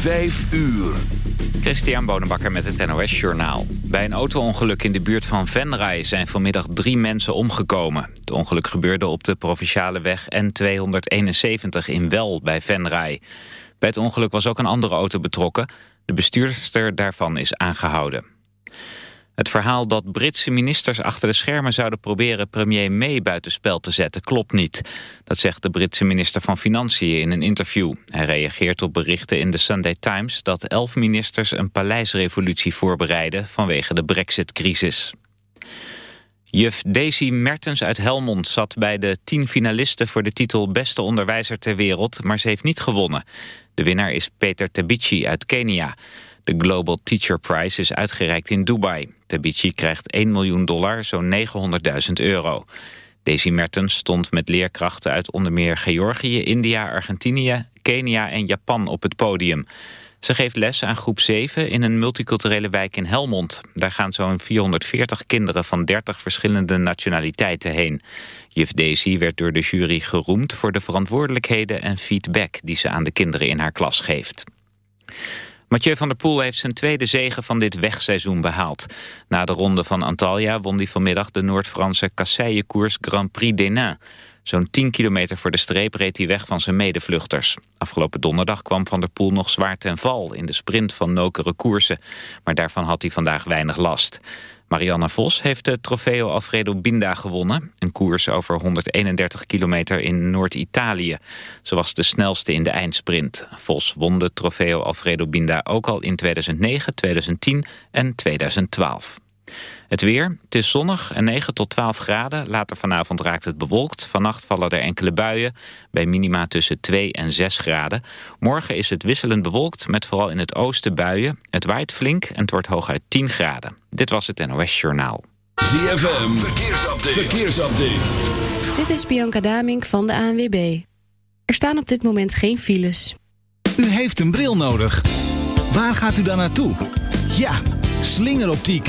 Vijf uur. Christian Bonenbakker met het NOS Journaal. Bij een auto-ongeluk in de buurt van Venray zijn vanmiddag drie mensen omgekomen. Het ongeluk gebeurde op de provinciale weg N271 in Wel bij Venray. Bij het ongeluk was ook een andere auto betrokken. De bestuurster daarvan is aangehouden. Het verhaal dat Britse ministers achter de schermen zouden proberen premier May buitenspel te zetten klopt niet. Dat zegt de Britse minister van Financiën in een interview. Hij reageert op berichten in de Sunday Times dat elf ministers een paleisrevolutie voorbereiden vanwege de brexit-crisis. Juf Daisy Mertens uit Helmond zat bij de tien finalisten voor de titel Beste Onderwijzer ter Wereld, maar ze heeft niet gewonnen. De winnaar is Peter Tabici uit Kenia. De Global Teacher Prize is uitgereikt in Dubai. Tabici krijgt 1 miljoen dollar, zo'n 900.000 euro. Daisy Mertens stond met leerkrachten uit onder meer Georgië, India, Argentinië, Kenia en Japan op het podium. Ze geeft les aan groep 7 in een multiculturele wijk in Helmond. Daar gaan zo'n 440 kinderen van 30 verschillende nationaliteiten heen. Juf Daisy werd door de jury geroemd voor de verantwoordelijkheden en feedback die ze aan de kinderen in haar klas geeft. Mathieu van der Poel heeft zijn tweede zege van dit wegseizoen behaald. Na de ronde van Antalya won hij vanmiddag de Noord-Franse kasseien-koers Grand Prix d'Enin. Zo'n 10 kilometer voor de streep reed hij weg van zijn medevluchters. Afgelopen donderdag kwam Van der Poel nog zwaar ten val... in de sprint van nokere koersen. Maar daarvan had hij vandaag weinig last. Marianne Vos heeft de Trofeo Alfredo Binda gewonnen. Een koers over 131 kilometer in Noord-Italië. Ze was de snelste in de eindsprint. Vos won de Trofeo Alfredo Binda ook al in 2009, 2010 en 2012. Het weer, het is zonnig en 9 tot 12 graden. Later vanavond raakt het bewolkt. Vannacht vallen er enkele buien, bij minima tussen 2 en 6 graden. Morgen is het wisselend bewolkt, met vooral in het oosten buien. Het waait flink en het wordt hooguit 10 graden. Dit was het NOS Journaal. ZFM, verkeersupdate. verkeersupdate. Dit is Bianca Damink van de ANWB. Er staan op dit moment geen files. U heeft een bril nodig. Waar gaat u dan naartoe? Ja, slingeroptiek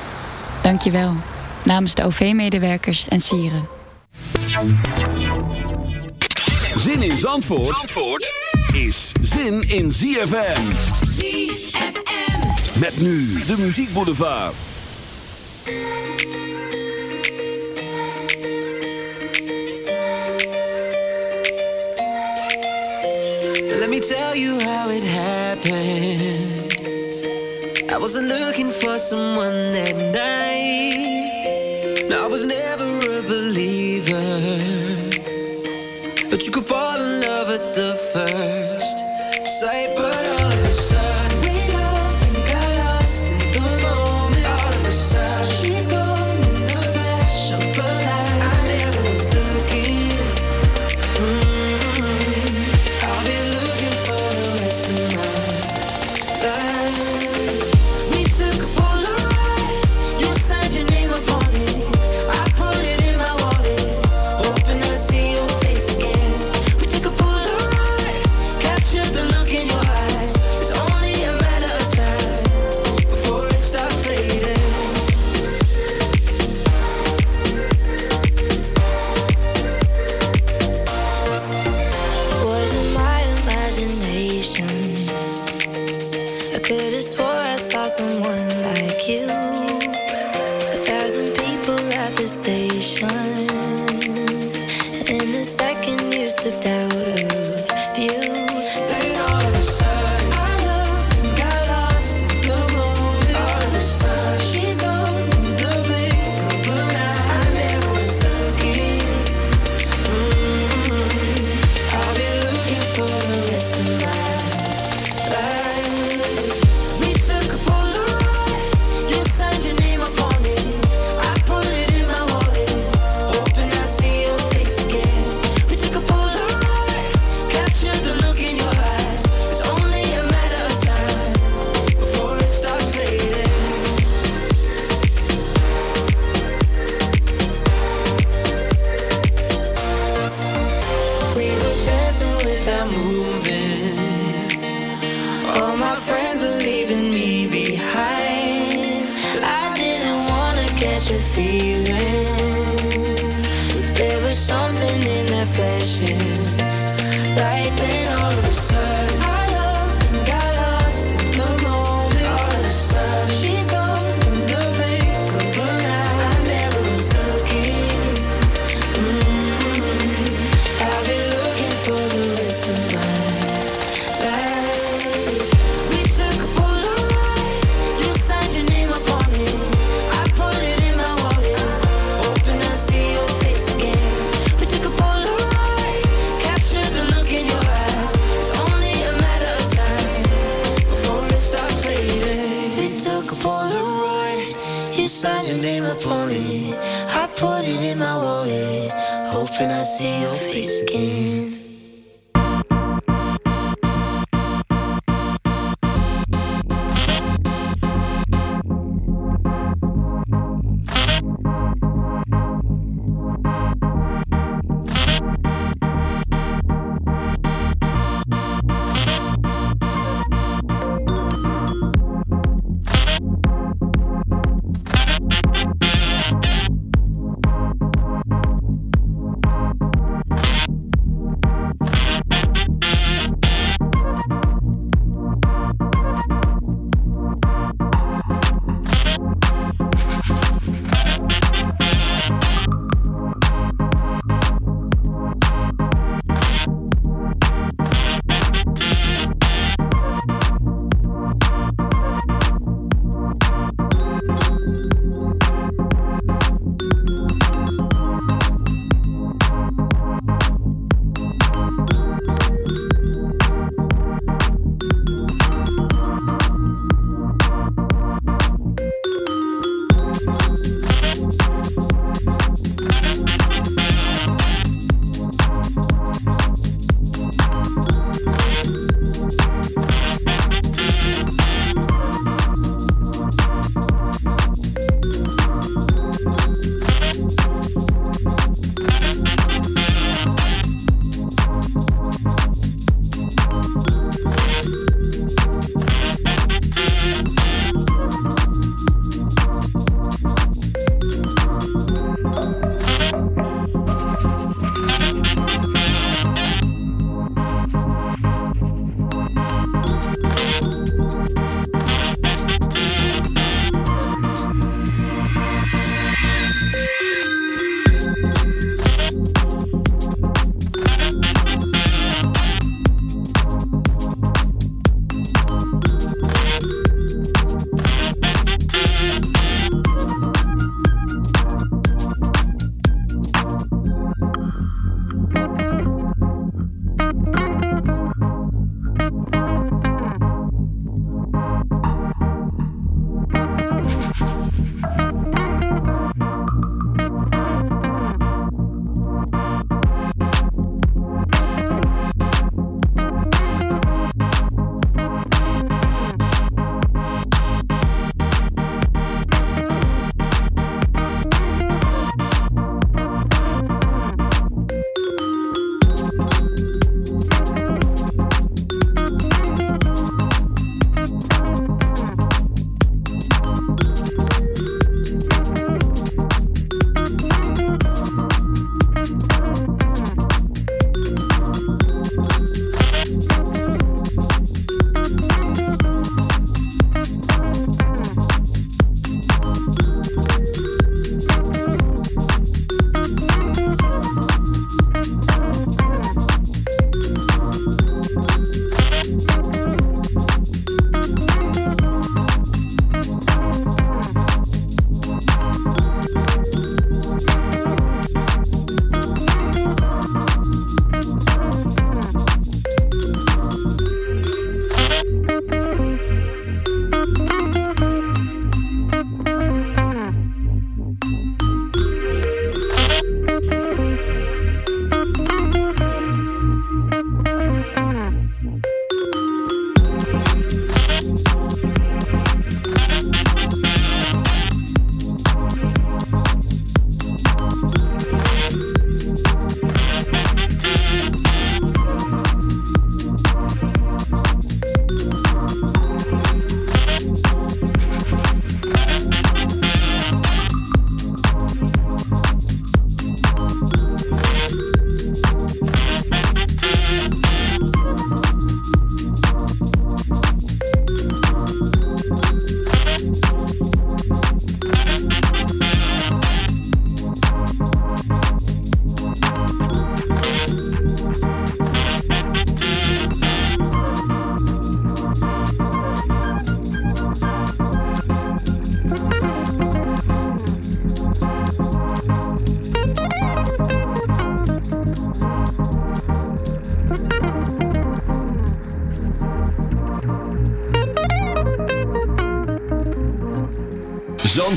Dankjewel. Namens de OV-medewerkers en sieren. Zin in Zandvoort, Zandvoort is zin in ZFM. ZFM. Met nu de muziekboulevard. Let me tell you how it happened. Wasn't looking for someone that night.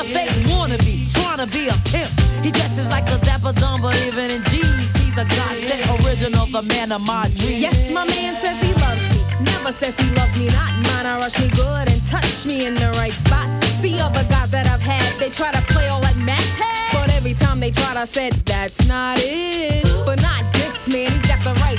A fake wannabe, trying to be a pimp. He dresses like a dapper dumb, but even in jeans, he's a godsend original, the man of my dreams. Yes, my man says he loves me. Never says he loves me not. Mine, I rush me good and touch me in the right spot. See other guys that I've had, they try to play all like Mac. But every time they tried, I said, that's not it. But not this man, he's got the right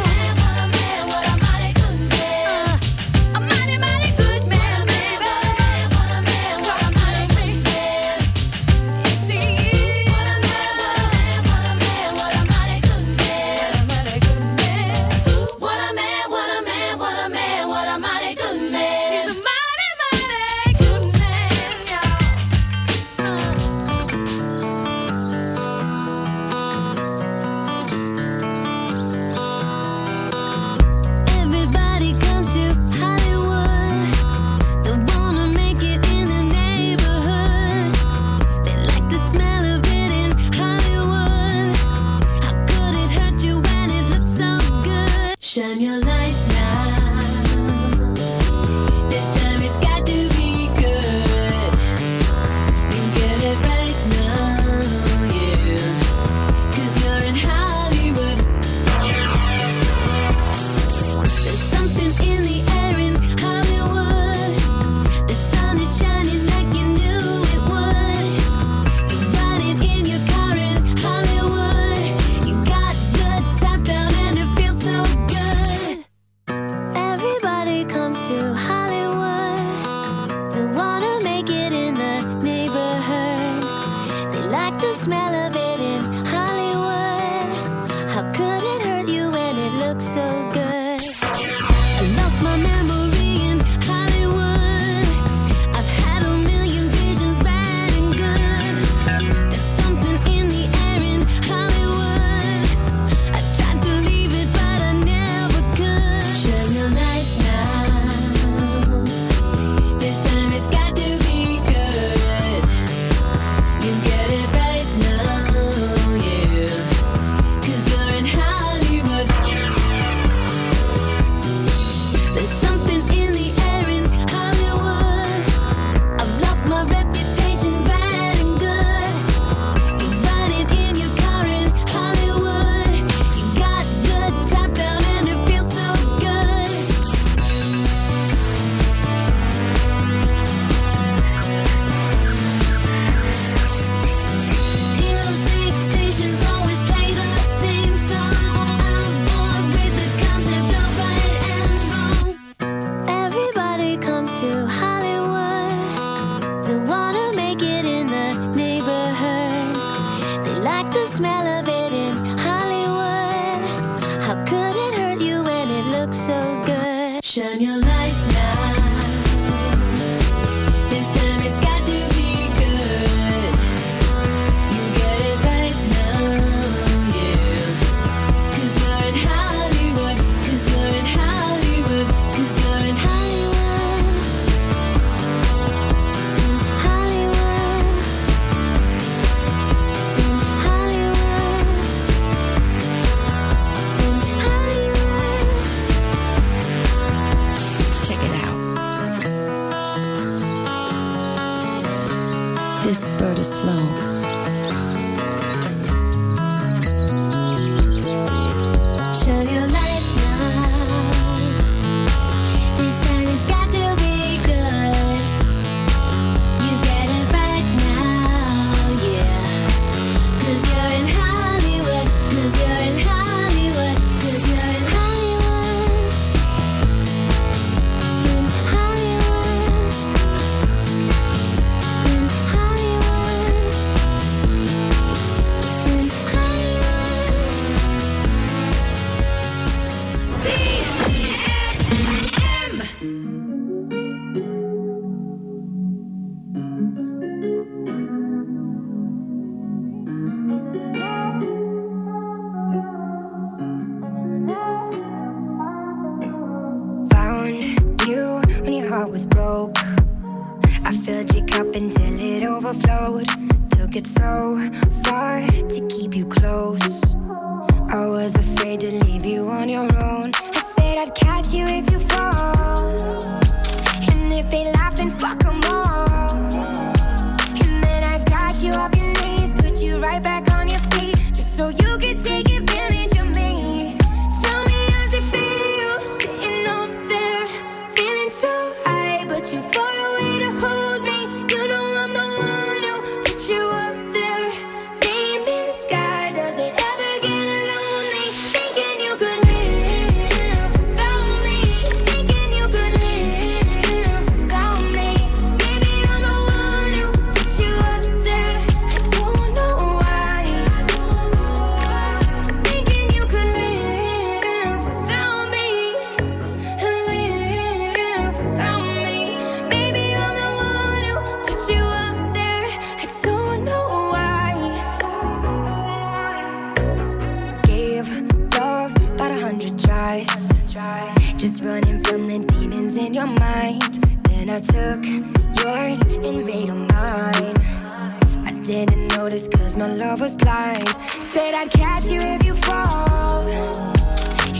notice cause my love was blind. Said I'd catch you if you fall.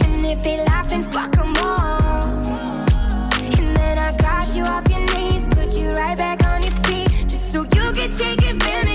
And if they laugh, then fuck them all. And then I got you off your knees, put you right back on your feet, just so you could take advantage.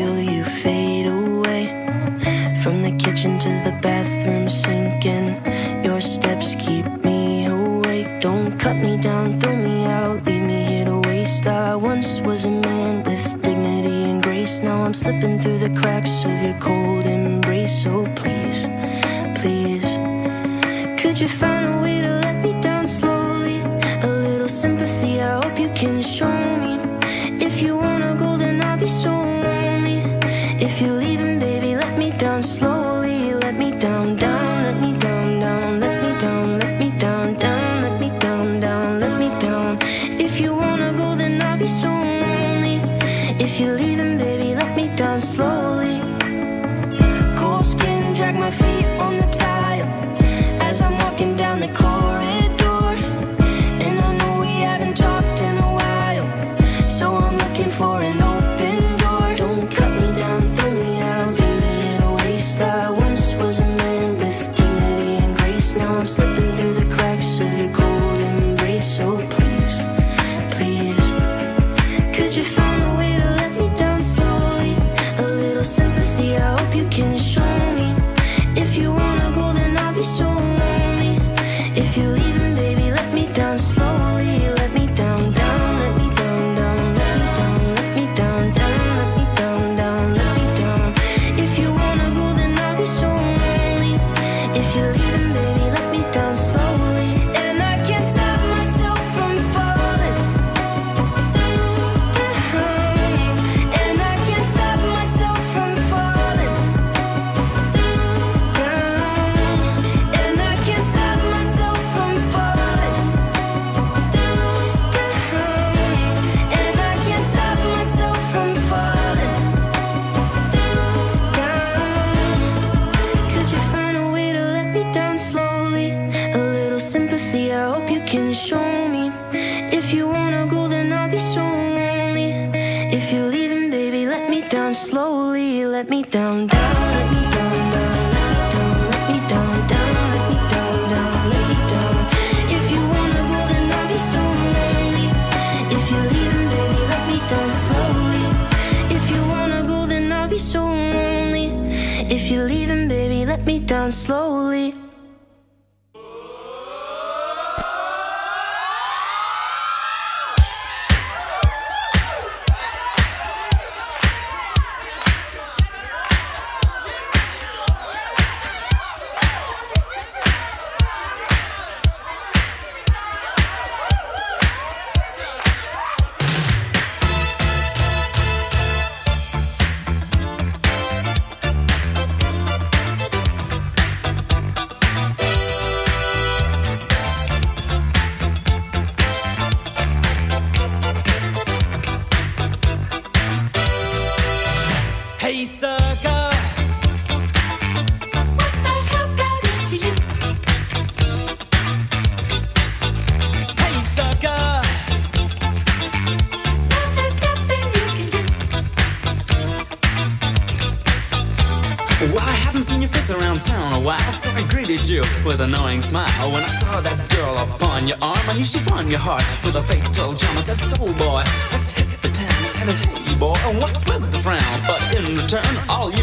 feel you fade away. From the kitchen to the bathroom, sinking. Your steps keep me awake. Don't cut me down, throw me out, leave me here to waste. I once was a man with dignity and grace. Now I'm slipping through the cracks of your cold embrace. So please, please, could you find a way to let me?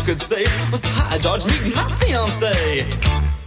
could say was hi George, meet meeting my fiance.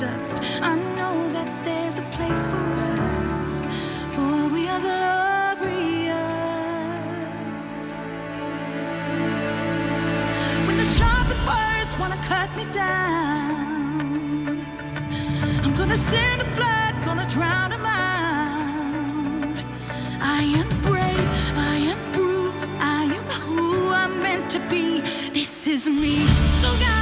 dust. I know that there's a place for us, for we are glorious. When the sharpest words wanna cut me down, I'm gonna send a blood, gonna drown a out. I am brave, I am bruised, I am who I'm meant to be. This is me. So God,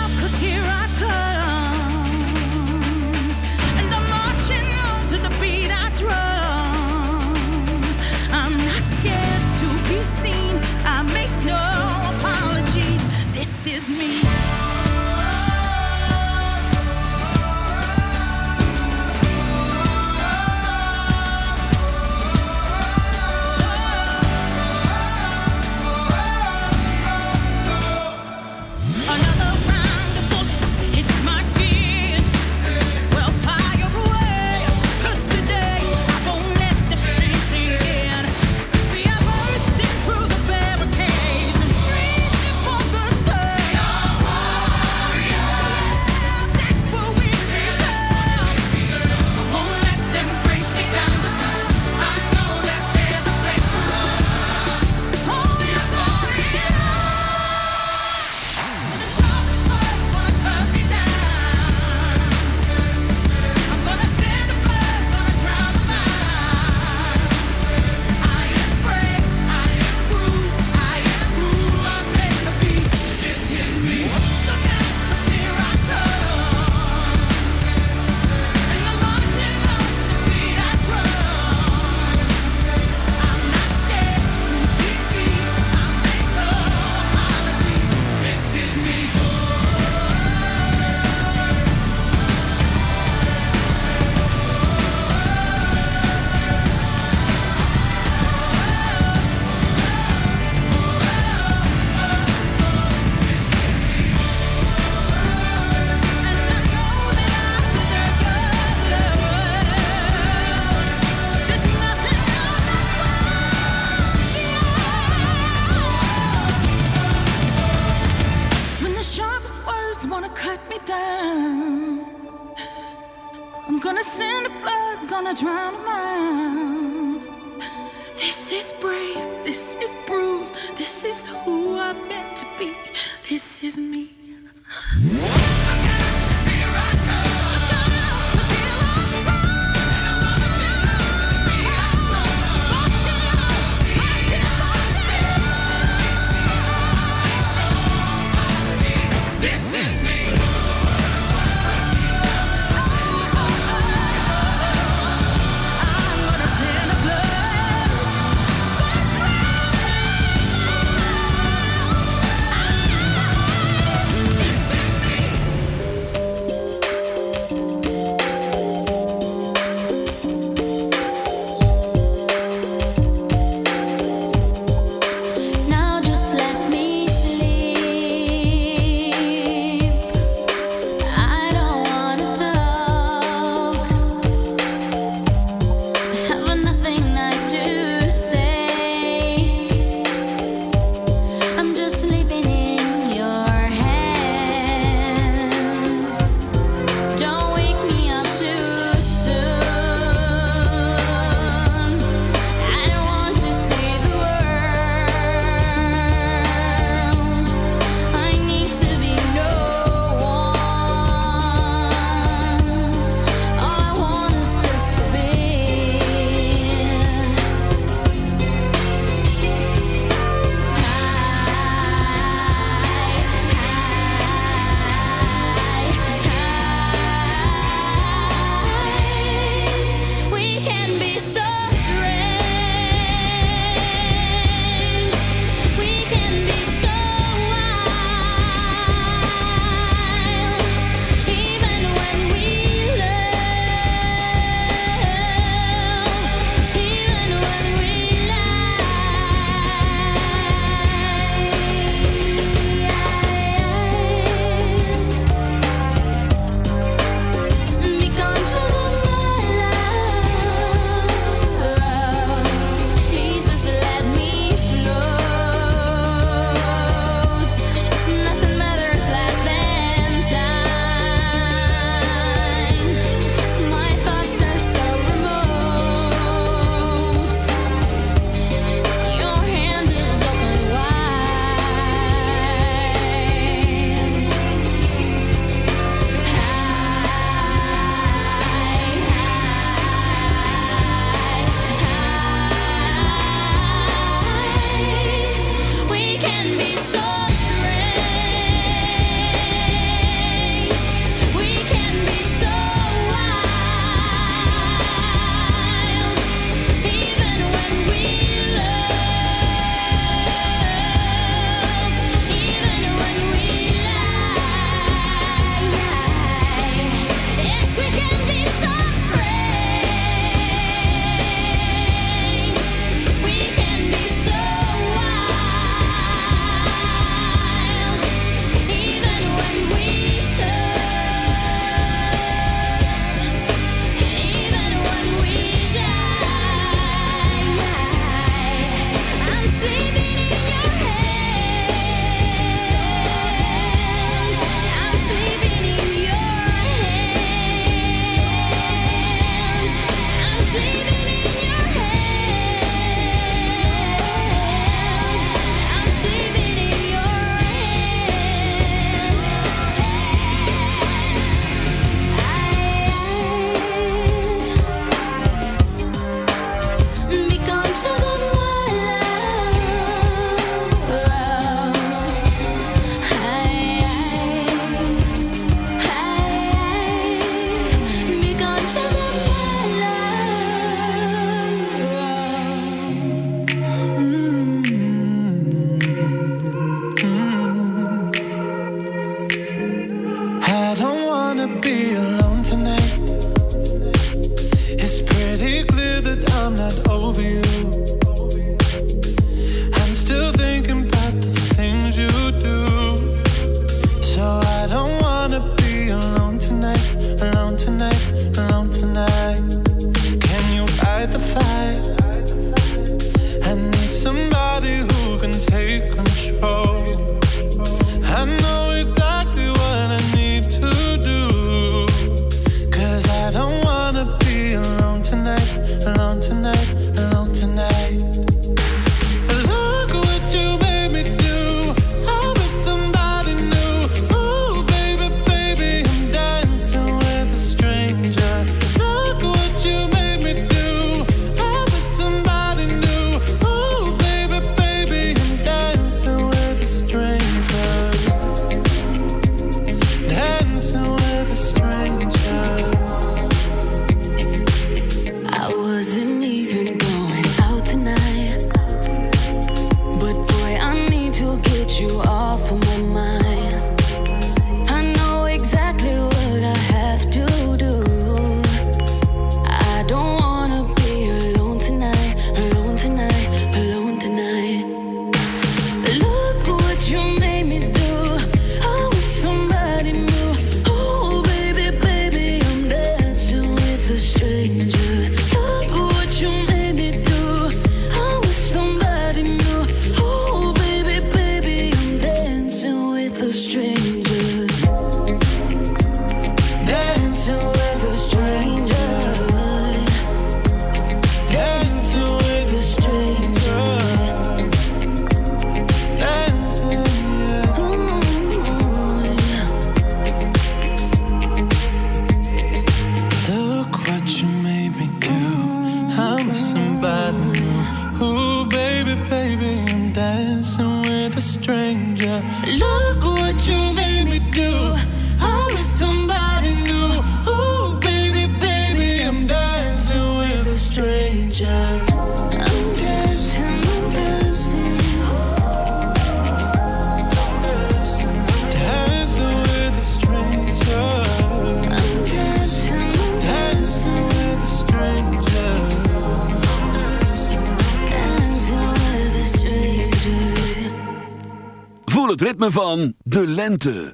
het ritme van de lente.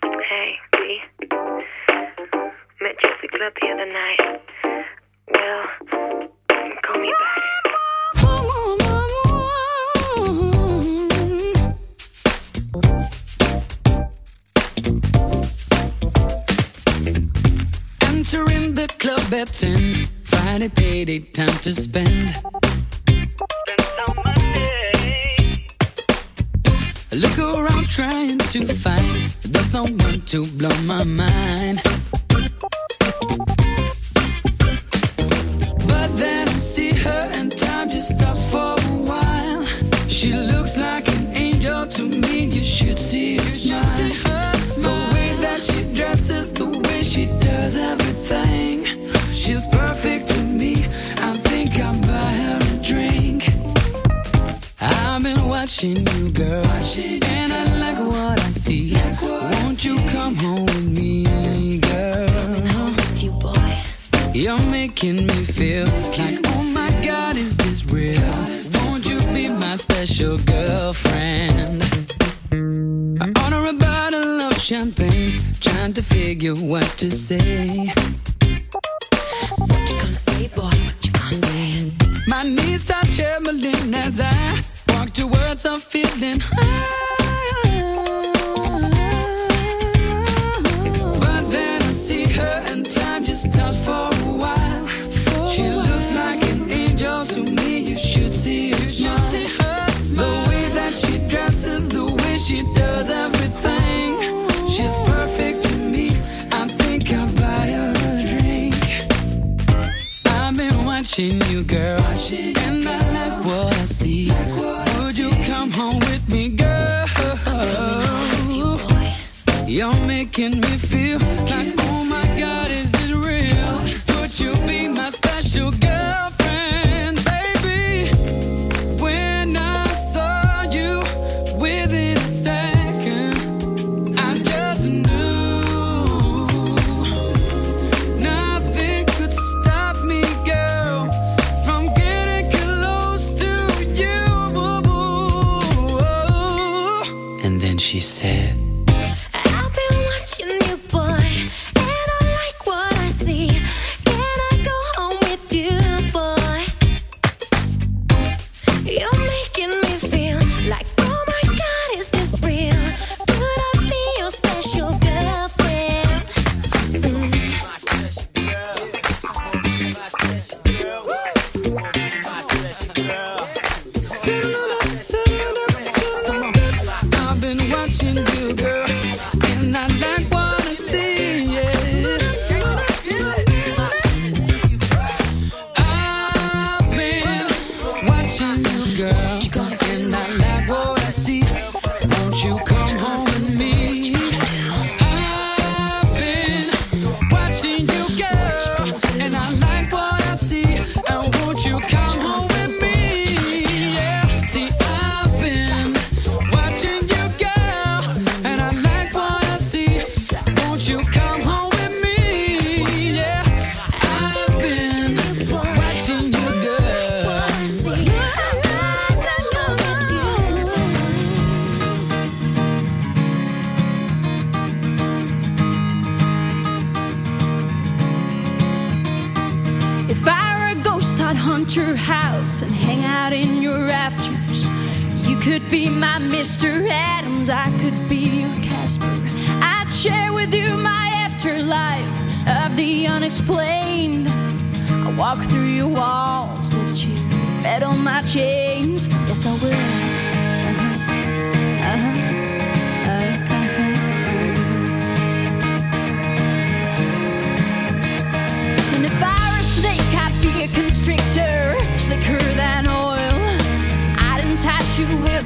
Hey, B. Met you at the club the other night. Well, call me back. Entering the club at 10, Friday payday time to spend. you what to say. she said.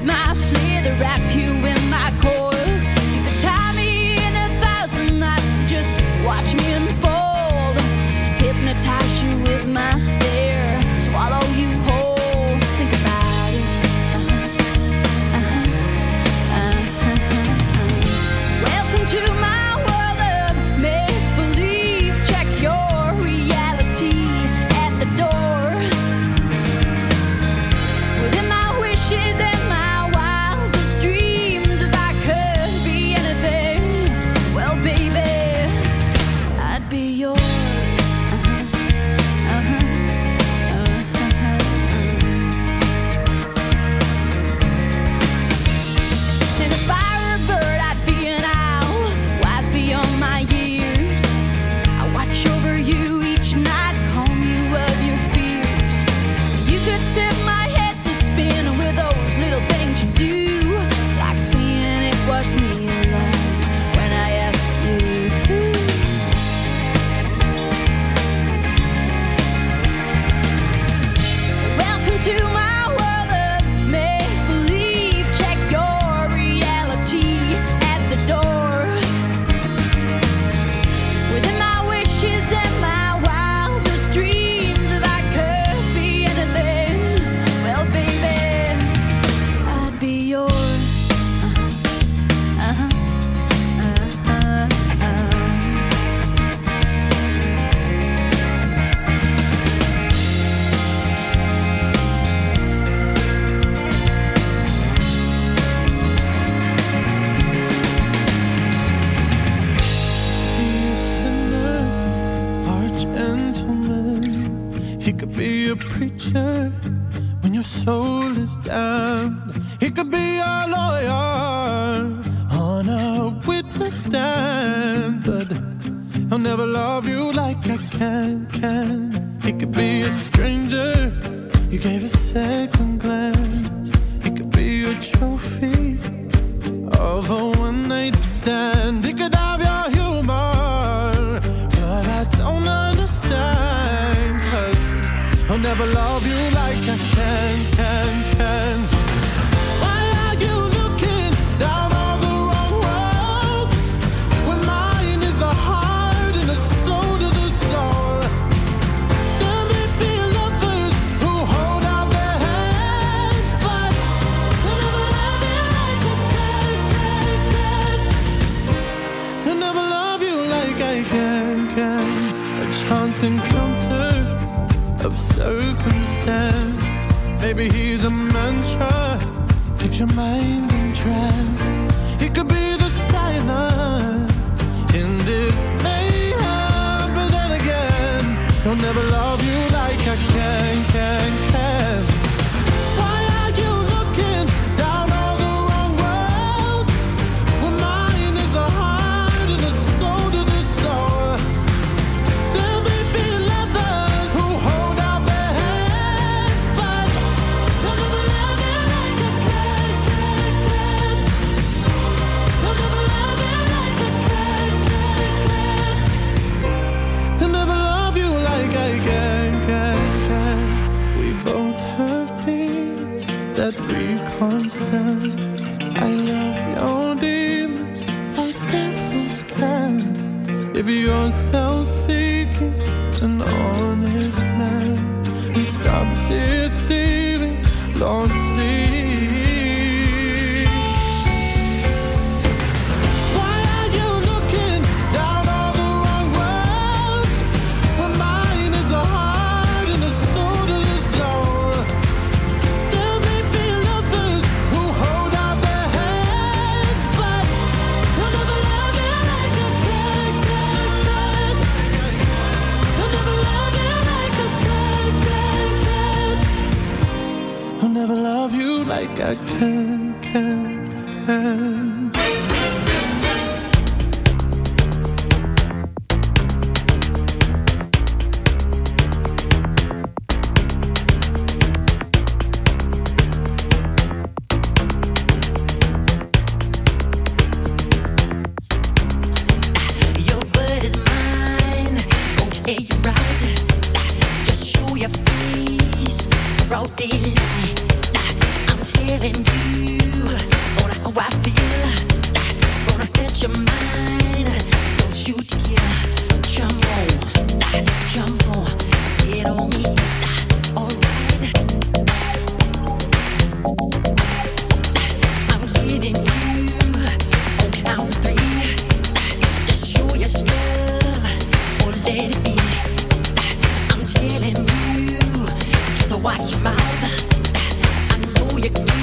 my sleigh rap wrap you stand. He could be a lawyer on a witness stand, but I'll never love you like I can. Can he could be a stranger? You gave a second glance. It could be a trophy of a one night stand. It could have your humor, but I don't understand. Cause I'll never love get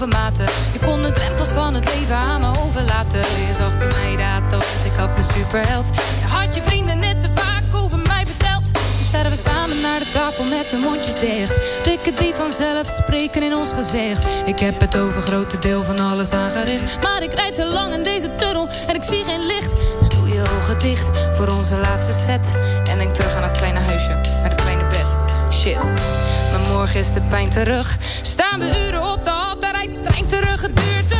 Je kon de drempels van het leven aan me overlaten. Je zag mij dat, want ik had mijn superheld. Je had je vrienden net te vaak over mij verteld. Daarom waren we samen naar de tafel met de mondjes dicht. Blikken die vanzelf spreken in ons gezicht. Ik heb het over grote deel van alles aangericht. Maar ik rijd te lang in deze tunnel en ik zie geen licht. Dus doe je ogen dicht voor onze laatste set. En denk terug aan het kleine huisje, met het kleine bed. Shit, maar morgen is de pijn terug. Staan we uren op de rijdt de trein terug. Het duurt